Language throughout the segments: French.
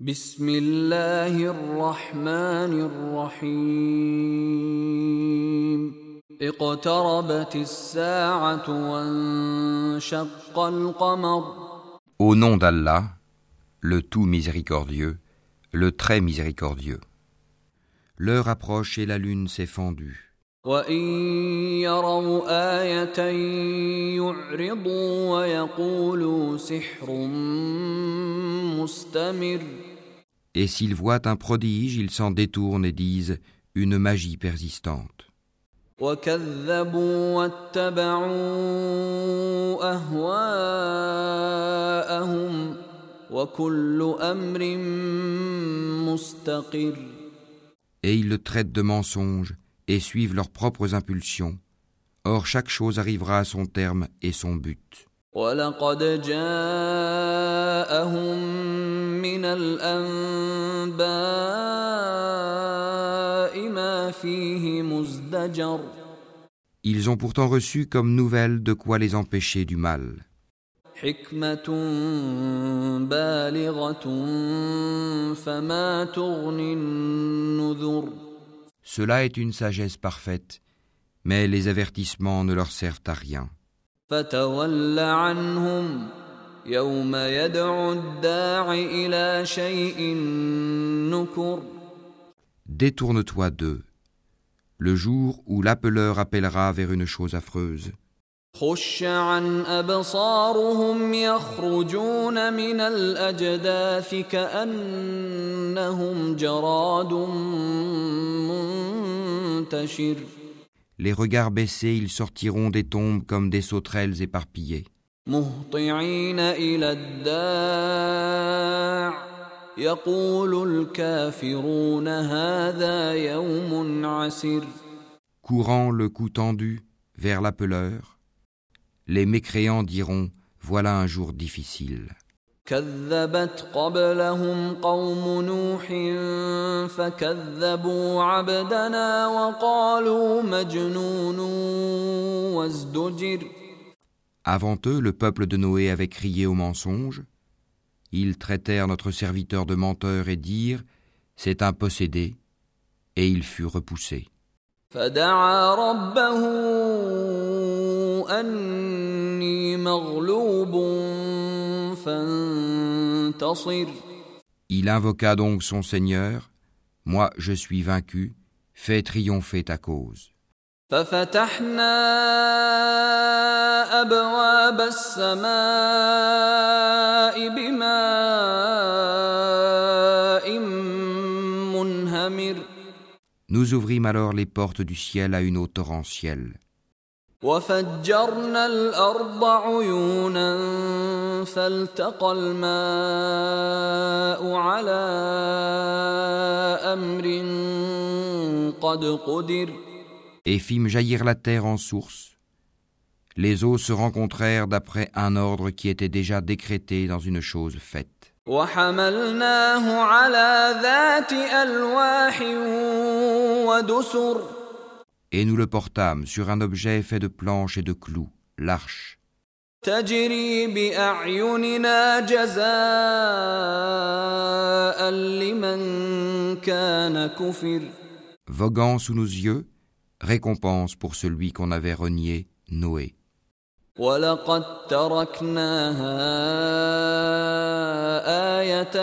بسم الله الرحمن الرحيم اقتربت الساعة وانشق القمر Au nom d'Allah, le tout miséricordieux, le très miséricordieux. L'heure approche et la lune s'est fendue. وإن يروا آية يعرضوا ويقولوا سحر مستمر Et s'ils voient un prodige, ils s'en détournent et disent une magie persistante. وكذبوا واتبعوا أهواءهم وكل أمر مستقر Et ils le traitent de mensonge et suivent leurs propres impulsions. Or chaque chose arrivera à son terme et son but. ولقد جاءهم من الأنباء ما فيه مزدجر Ils ont pourtant reçu comme nouvelle de quoi les empêcher du mal. حكمة بالغة فما تغني النذر Cela est une sagesse parfaite, mais les avertissements ne leur servent à rien. فتول عنهم يوم يدعو الداع إلى شيء نكر Détourne-toi d'eux, le jour où l'appeleur appellera vers une chose affreuse. خش عن أبصارهم يخرجون من الأجداث كأنهم جراد منتشر Les regards baissés, ils sortiront des tombes comme des sauterelles éparpillées. مهطعين إلى الداع يقول الكافرون هذا يوم عسر Courant le cou tendu vers l'appeleur, les mécréants diront Voilà un jour difficile. كذبت قبلهم قوم نوح فكذبوا عبدنا وقالوا مجنون وازدجر Avant eux, le peuple de Noé avait crié au mensonge. Ils traitèrent notre serviteur de menteur et dirent C'est un possédé, et il fut repoussé. Il invoqua donc son Seigneur Moi je suis vaincu, fais triompher ta cause. أبواب السماء بماء منهمر Nous ouvrîmes alors les portes du ciel à une eau torrentielle. وفجرنا الأرض عيونا فالتقى الماء على أمر قد قدر et fîmes jaillir la terre en source. les eaux se rencontrèrent d'après un ordre qui était déjà décrété dans une chose faite. Et nous le portâmes sur un objet fait de planches et de clous, l'arche. Voguant sous nos yeux, récompense pour celui qu'on avait renié, Noé. ولقد تركناها آية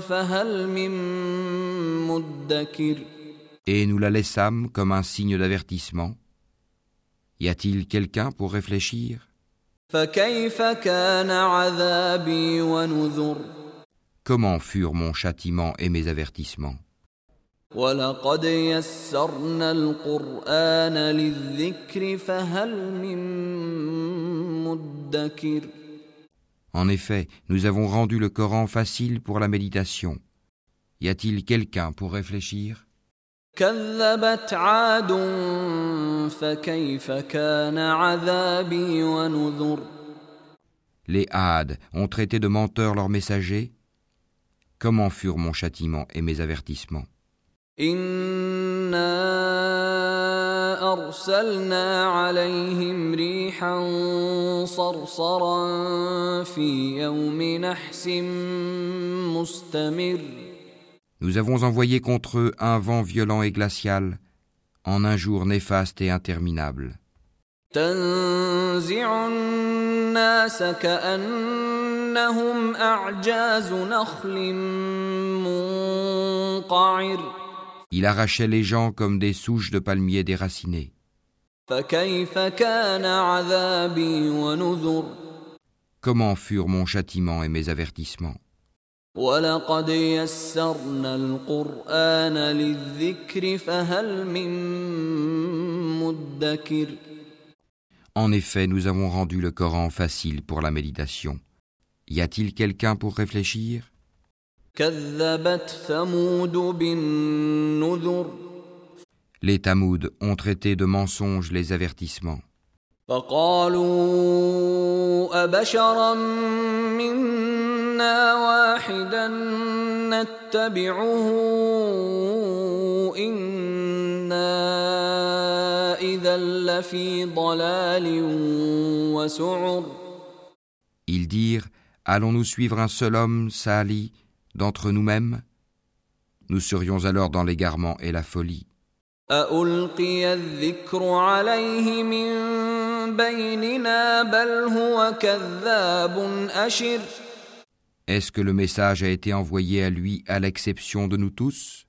فهل من مدكر Et nous la laissâmes comme un signe d'avertissement. Y a-t-il quelqu'un pour réfléchir فكيف كان عذابي ونذر Comment furent mon châtiment et mes avertissements ولقد يسرنا القرآن للذكر فهل من مدكر En effet, nous avons rendu le Coran facile pour la méditation. Y a-t-il quelqu'un pour réfléchir كذبت عاد فكيف كان عذابي ونذر Les Hades ont traité de menteurs leurs messagers. Comment furent mon châtiment et mes avertissements إنا أرسلنا عليهم ريحا صرصرا في يوم نحس مستمر Nous avons envoyé contre eux un vent violent et glacial en un jour néfaste et interminable. تنزع الناس كأنهم أعجاز نخل منقعر Il arrachait les gens comme des souches de palmiers déracinées. Comment furent mon châtiment et mes avertissements En effet, nous avons rendu le Coran facile pour la méditation. Y a-t-il quelqu'un pour réfléchir? Les Tamouds ont traité de mensonges les avertissements. فقالوا أبشرا منا واحدا نتبعه إنا إذا لفي ضلال وسعر Ils dirent Allons-nous suivre un seul homme, Sali, d'entre nous-mêmes Nous serions alors dans l'égarement et la folie. Est-ce que le message a été envoyé à lui à l'exception de nous tous?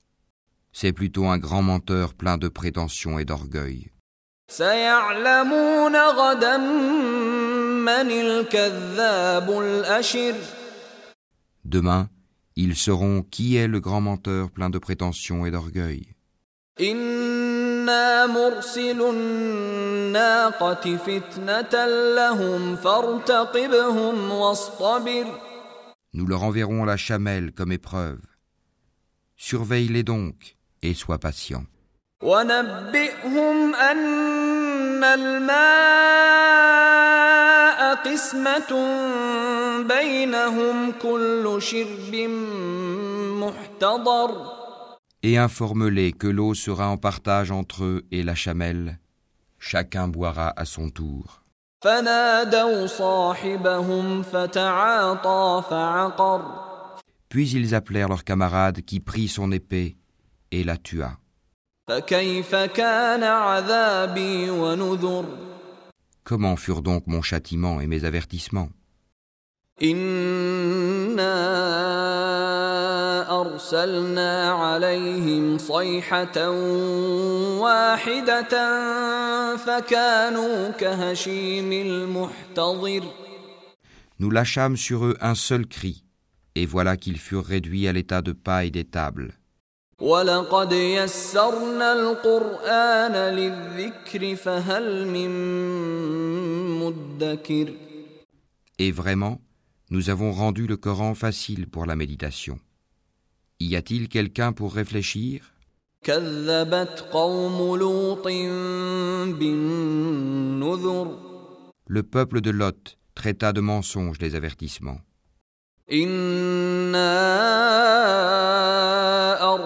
C'est plutôt un grand menteur plein de prétention et d'orgueil. Demain, ils sauront qui est le grand menteur plein de prétention et d'orgueil. Nous leur enverrons la chamelle comme épreuve. Surveille-les donc et sois patient. ونبئهم أن الماء قسمة بينهم كل شرب محتضر Et informe-les que l'eau sera en partage entre eux et la chamelle. Chacun boira à son tour. فنادوا صاحبهم فتعاطى فعقر Puis ils appelèrent leur camarade qui prit son épée et la tua. فكيف كان عذابي ونذر Comment furent donc mon châtiment et mes avertissements إنا أرسلنا عليهم صيحة واحدة فكانوا كهشيم المحتضر Nous lâchâmes sur eux un seul cri, et voilà qu'ils furent réduits à l'état de paille des tables. ولقد يسرنا القرآن للذكر فهل من مدكر Et vraiment, nous avons rendu le Coran facile pour la méditation. Y a-t-il quelqu'un pour réfléchir كذبت قوم لوط بالنذر Le peuple de Lot traita de mensonges les avertissements. إنا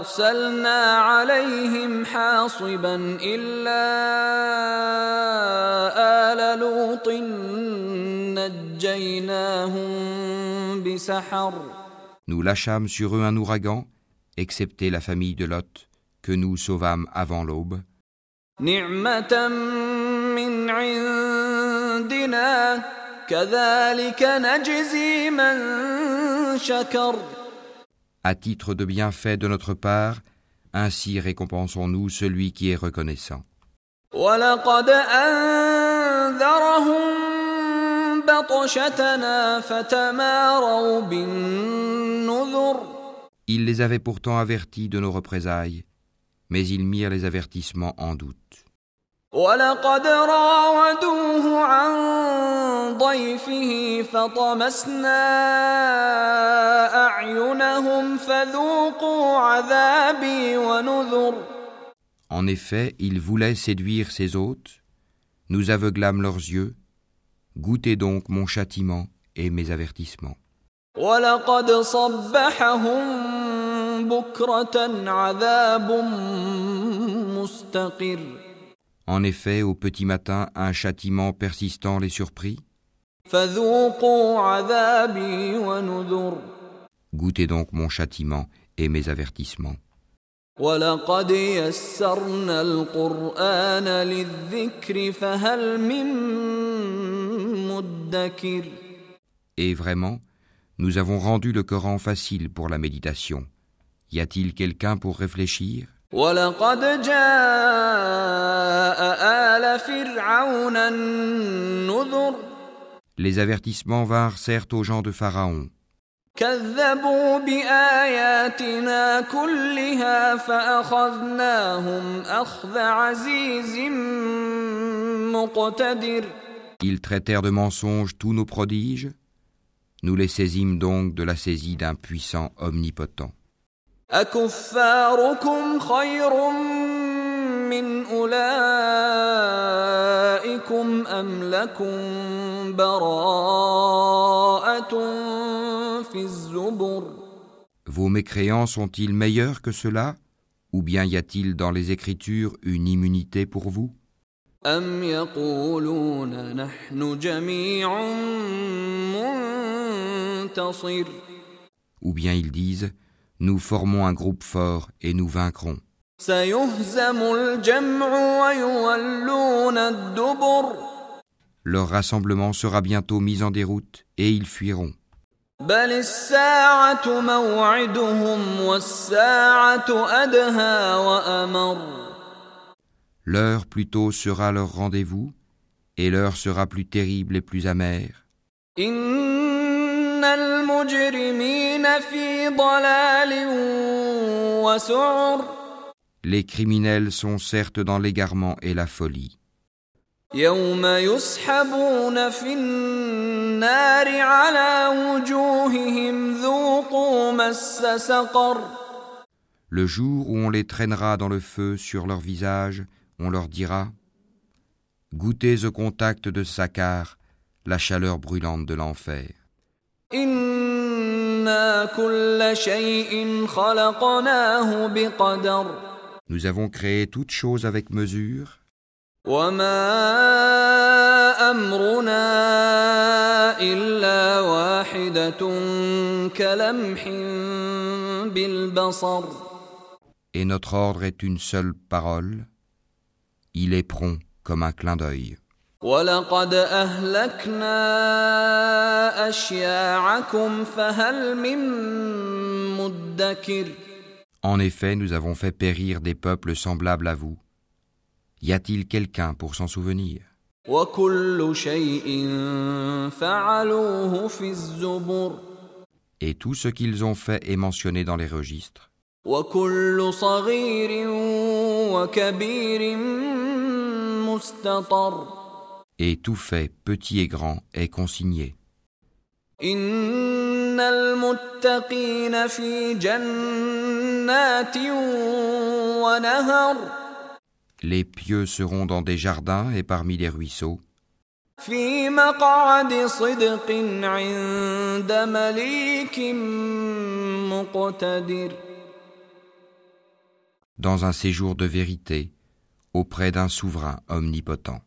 أرسلنا عليهم حاصبا إلا آل لوط نجيناهم بسحر Nous lâchâmes sur eux un ouragan, excepté la famille de Lot, que nous sauvâmes avant l'aube. نعمة من عندنا كذلك نجزي من شكر à titre de bienfait de notre part, ainsi récompensons-nous celui qui est reconnaissant. Il les avait pourtant avertis de nos représailles, mais ils mirent les avertissements en doute. ولقد راودوه عن ضيفه فطمسنا أعينهم فذوقوا عذابي ونذر En effet, ils voulaient séduire ses hôtes, nous aveuglâmes leurs yeux, goûtez donc mon châtiment et mes avertissements. ولقد صبحهم بكرة عذاب مستقر En effet, au petit matin, un châtiment persistant les surprit. Goûtez donc mon châtiment et mes avertissements. Et vraiment, nous avons rendu le Coran facile pour la méditation. Y a-t-il quelqu'un pour réfléchir? ولقد جاء آل فرعون النذر Les avertissements vinrent certes aux gens de Pharaon. كذبوا بآياتنا كلها فأخذناهم أخذ عزيز مقتدر Ils traitèrent de mensonges tous nos prodiges. Nous les saisîmes donc de la saisie d'un puissant omnipotent. أكفاركم خير من أولئكم أم لكم براءة في الزبر Vos mécréants sont-ils meilleurs que cela Ou bien y a-t-il dans les Écritures une immunité pour vous أم يقولون نحن جميع منتصر Ou bien ils disent nous formons un groupe fort et nous vaincrons. Leur rassemblement sera bientôt mis en déroute et ils fuiront. L'heure plutôt sera leur rendez-vous et l'heure sera plus terrible et plus amère. Les criminels sont certes dans l'égarement et la folie. يوم يسحبون في النار على وجوههم ذوقوا مس سقر Le jour où on les traînera dans le feu sur leur visage, on leur dira Goûtez au contact de Sakar la chaleur brûlante de l'enfer. Nous avons créé toute chose avec mesure. Et notre ordre est une seule parole. Il est prompt comme un clin d'œil. ولقد أهلكنا أشياعكم فهل من مدكر En effet, nous avons fait périr des peuples semblables à vous. Y a-t-il quelqu'un pour s'en souvenir وكل شيء فعلوه في الزبر Et tout ce qu'ils ont fait est mentionné dans les registres. وكل صغير وكبير مستطر et tout fait, petit et grand, est consigné. Les pieux seront dans des jardins et parmi les ruisseaux. Dans un séjour de vérité, auprès d'un souverain omnipotent.